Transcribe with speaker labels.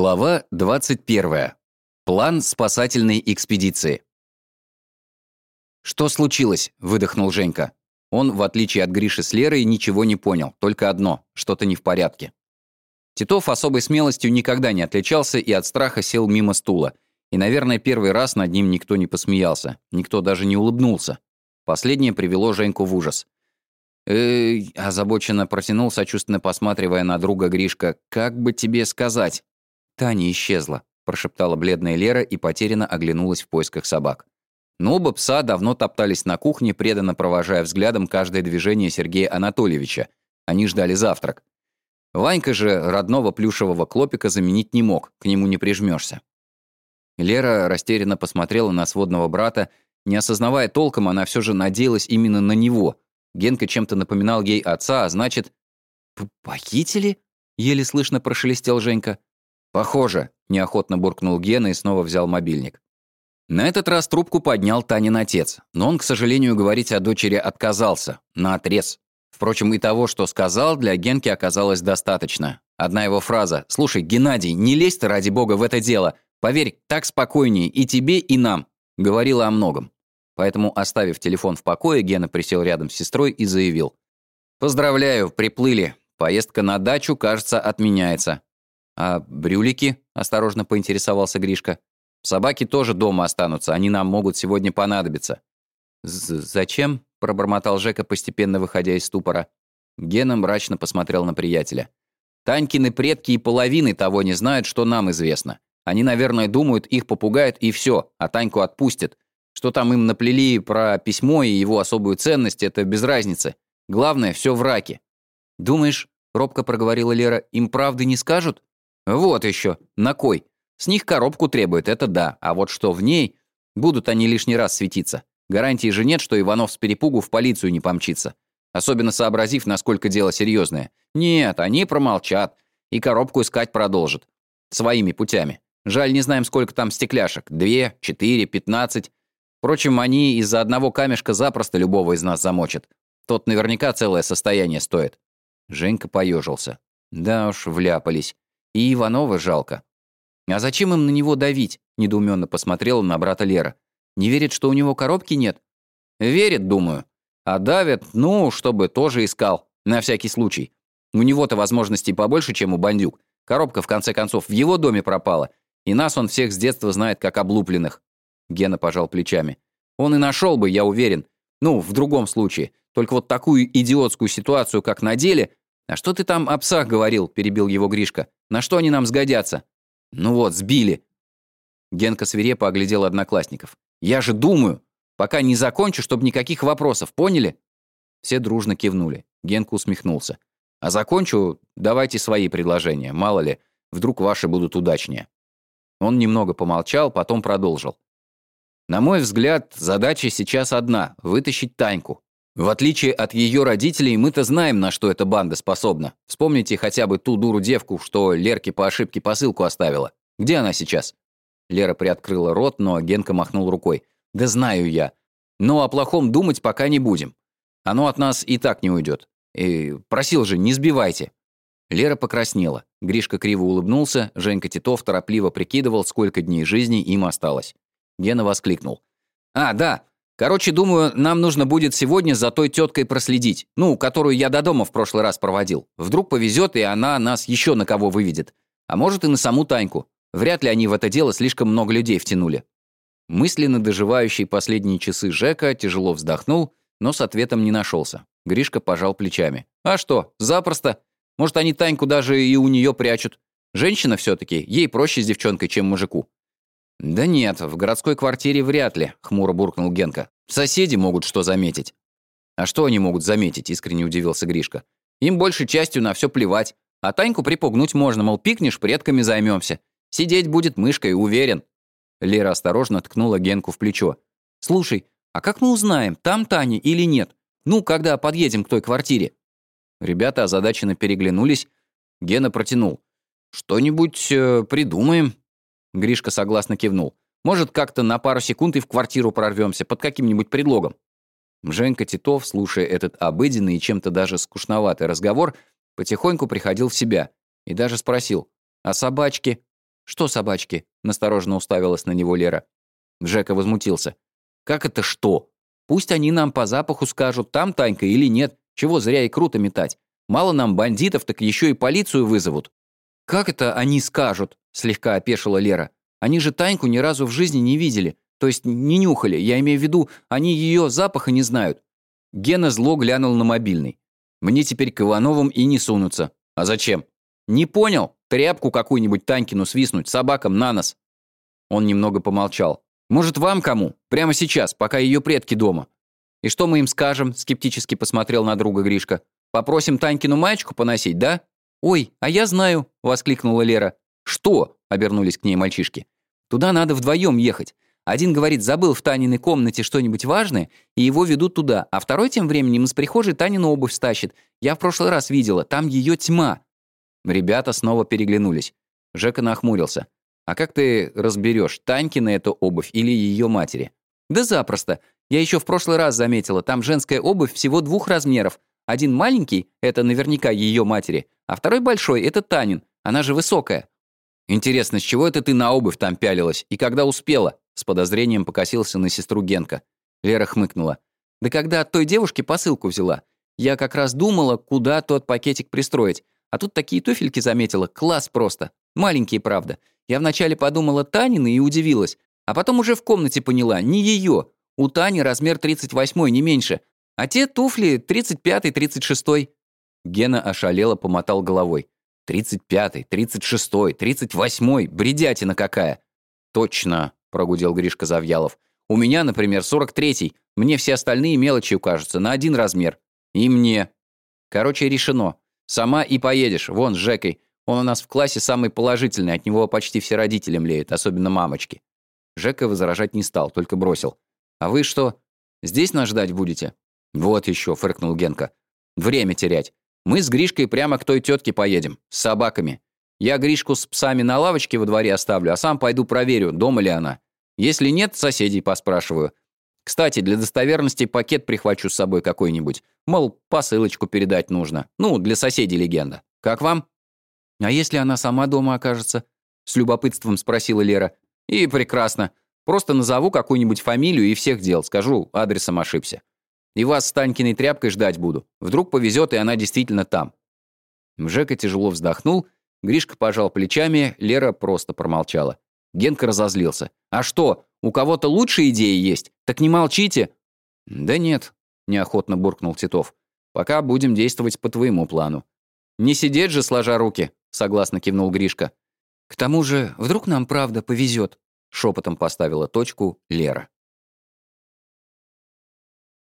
Speaker 1: Глава 21. План спасательной экспедиции. «Что случилось?» – выдохнул Женька. Он, в отличие от Гриши с Лерой, ничего не понял, только одно – что-то не в порядке. Титов особой смелостью никогда не отличался и от страха сел мимо стула. И, наверное, первый раз над ним никто не посмеялся, никто даже не улыбнулся. Последнее привело Женьку в ужас. «Эй», – озабоченно протянул, сочувственно посматривая на друга Гришка, «как бы тебе сказать?» «Таня исчезла», — прошептала бледная Лера и потерянно оглянулась в поисках собак. Но оба пса давно топтались на кухне, преданно провожая взглядом каждое движение Сергея Анатольевича. Они ждали завтрак. Ванька же родного плюшевого клопика заменить не мог, к нему не прижмешься. Лера растерянно посмотрела на сводного брата. Не осознавая толком, она все же надеялась именно на него. Генка чем-то напоминал ей отца, а значит... «Похитили?» — еле слышно прошелестел Женька. «Похоже», — неохотно буркнул Гена и снова взял мобильник. На этот раз трубку поднял Танин отец, но он, к сожалению, говорить о дочери отказался, на отрез. Впрочем, и того, что сказал, для Генки оказалось достаточно. Одна его фраза «Слушай, Геннадий, не лезь ты, ради бога, в это дело. Поверь, так спокойнее и тебе, и нам», говорила о многом. Поэтому, оставив телефон в покое, Гена присел рядом с сестрой и заявил. «Поздравляю, приплыли. Поездка на дачу, кажется, отменяется. «А брюлики?» – осторожно поинтересовался Гришка. «Собаки тоже дома останутся, они нам могут сегодня понадобиться». «Зачем?» – пробормотал Жека, постепенно выходя из ступора. Гена мрачно посмотрел на приятеля. «Танькины предки и половины того не знают, что нам известно. Они, наверное, думают, их попугают и все, а Таньку отпустят. Что там им наплели про письмо и его особую ценность, это без разницы. Главное, все в раке». «Думаешь, — робко проговорила Лера, — им правды не скажут?» «Вот еще. На кой? С них коробку требует, это да. А вот что в ней? Будут они лишний раз светиться. Гарантии же нет, что Иванов с перепугу в полицию не помчится. Особенно сообразив, насколько дело серьезное. Нет, они промолчат. И коробку искать продолжат. Своими путями. Жаль, не знаем, сколько там стекляшек. Две, четыре, пятнадцать. Впрочем, они из-за одного камешка запросто любого из нас замочат. Тот наверняка целое состояние стоит. Женька поежился. Да уж, вляпались. И Иванова жалко. А зачем им на него давить? Недоуменно посмотрела на брата Лера. Не верит, что у него коробки нет? Верит, думаю. А давят, ну, чтобы тоже искал. На всякий случай. У него-то возможностей побольше, чем у бандюк. Коробка, в конце концов, в его доме пропала. И нас он всех с детства знает как облупленных. Гена пожал плечами. Он и нашел бы, я уверен. Ну, в другом случае. Только вот такую идиотскую ситуацию, как на деле... А что ты там о псах говорил, перебил его Гришка. На что они нам сгодятся? Ну вот, сбили. Генка свирепо оглядел одноклассников. Я же думаю, пока не закончу, чтобы никаких вопросов, поняли? Все дружно кивнули. Генка усмехнулся. А закончу, давайте свои предложения, мало ли, вдруг ваши будут удачнее. Он немного помолчал, потом продолжил. На мой взгляд, задача сейчас одна — вытащить Таньку. В отличие от ее родителей, мы-то знаем, на что эта банда способна. Вспомните хотя бы ту дуру-девку, что Лерке по ошибке посылку оставила. Где она сейчас?» Лера приоткрыла рот, но Генка махнул рукой. «Да знаю я. Но о плохом думать пока не будем. Оно от нас и так не уйдет. И просил же, не сбивайте». Лера покраснела. Гришка криво улыбнулся, Женька Титов торопливо прикидывал, сколько дней жизни им осталось. Гена воскликнул. «А, да, Короче, думаю, нам нужно будет сегодня за той теткой проследить, ну, которую я до дома в прошлый раз проводил. Вдруг повезет, и она нас еще на кого выведет. А может, и на саму Таньку. Вряд ли они в это дело слишком много людей втянули. Мысленно доживающий последние часы Жека тяжело вздохнул, но с ответом не нашелся. Гришка пожал плечами. «А что, запросто. Может, они Таньку даже и у нее прячут. Женщина все-таки, ей проще с девчонкой, чем мужику. «Да нет, в городской квартире вряд ли», — хмуро буркнул Генка. «Соседи могут что заметить». «А что они могут заметить?» — искренне удивился Гришка. «Им большей частью на все плевать. А Таньку припугнуть можно, мол, пикнешь, предками займемся. Сидеть будет мышкой, уверен». Лера осторожно ткнула Генку в плечо. «Слушай, а как мы узнаем, там Таня или нет? Ну, когда подъедем к той квартире?» Ребята озадаченно переглянулись. Гена протянул. «Что-нибудь э, придумаем». Гришка согласно кивнул. «Может, как-то на пару секунд и в квартиру прорвемся, под каким-нибудь предлогом». Женька Титов, слушая этот обыденный и чем-то даже скучноватый разговор, потихоньку приходил в себя и даже спросил, «А собачки?» «Что собачки?» — настороженно уставилась на него Лера. Жека возмутился. «Как это что? Пусть они нам по запаху скажут, там Танька или нет. Чего зря и круто метать. Мало нам бандитов, так еще и полицию вызовут». «Как это они скажут?» — слегка опешила Лера. «Они же Таньку ни разу в жизни не видели. То есть не нюхали. Я имею в виду, они ее запаха не знают». Гена зло глянул на мобильный. «Мне теперь к Ивановым и не сунуться. А зачем?» «Не понял? Тряпку какую-нибудь Танькину свистнуть, собакам на нос». Он немного помолчал. «Может, вам кому? Прямо сейчас, пока ее предки дома». «И что мы им скажем?» — скептически посмотрел на друга Гришка. «Попросим Танькину маечку поносить, да?» «Ой, а я знаю!» — воскликнула Лера. «Что?» — обернулись к ней мальчишки. «Туда надо вдвоем ехать. Один говорит, забыл в Таниной комнате что-нибудь важное, и его ведут туда, а второй тем временем из прихожей Танину обувь стащит. Я в прошлый раз видела, там ее тьма». Ребята снова переглянулись. Жека нахмурился. «А как ты разберешь, Танькина это обувь или ее матери?» «Да запросто. Я еще в прошлый раз заметила, там женская обувь всего двух размеров. Один маленький — это наверняка ее матери, а второй большой — это Танин. Она же высокая». «Интересно, с чего это ты на обувь там пялилась? И когда успела?» С подозрением покосился на сестру Генка. Лера хмыкнула. «Да когда от той девушки посылку взяла. Я как раз думала, куда тот пакетик пристроить. А тут такие туфельки заметила. Класс просто. Маленькие, правда. Я вначале подумала Танины и удивилась. А потом уже в комнате поняла, не ее. У Тани размер 38 не меньше. А те туфли 35-й, 36-й. Гена ошалело помотал головой. 35-й, 36-й, 38-й. Бредятина какая. Точно, прогудел Гришка Завьялов. У меня, например, 43-й. Мне все остальные мелочи укажутся на один размер. И мне. Короче, решено. Сама и поедешь, вон с Жекой. Он у нас в классе самый положительный, от него почти все родители млеют, особенно мамочки». Жека возражать не стал, только бросил. «А вы что, здесь нас ждать будете?» «Вот еще», — фыркнул Генка. «Время терять. Мы с Гришкой прямо к той тетке поедем, с собаками. Я Гришку с псами на лавочке во дворе оставлю, а сам пойду проверю, дома ли она. Если нет, соседей поспрашиваю. Кстати, для достоверности пакет прихвачу с собой какой-нибудь. Мол, посылочку передать нужно. Ну, для соседей легенда. Как вам? А если она сама дома окажется? С любопытством спросила Лера. И прекрасно. Просто назову какую-нибудь фамилию и всех дел. Скажу, адресом ошибся. И вас с Танькиной тряпкой ждать буду. Вдруг повезет, и она действительно там. Жека тяжело вздохнул, Гришка пожал плечами, Лера просто промолчала. Генка разозлился. «А что, у кого-то лучшие идеи есть? Так не молчите!» «Да нет», — неохотно буркнул Титов. «Пока будем действовать по твоему плану». «Не сидеть же, сложа руки», — согласно кивнул Гришка. «К тому же, вдруг нам правда повезет», — шепотом поставила точку Лера.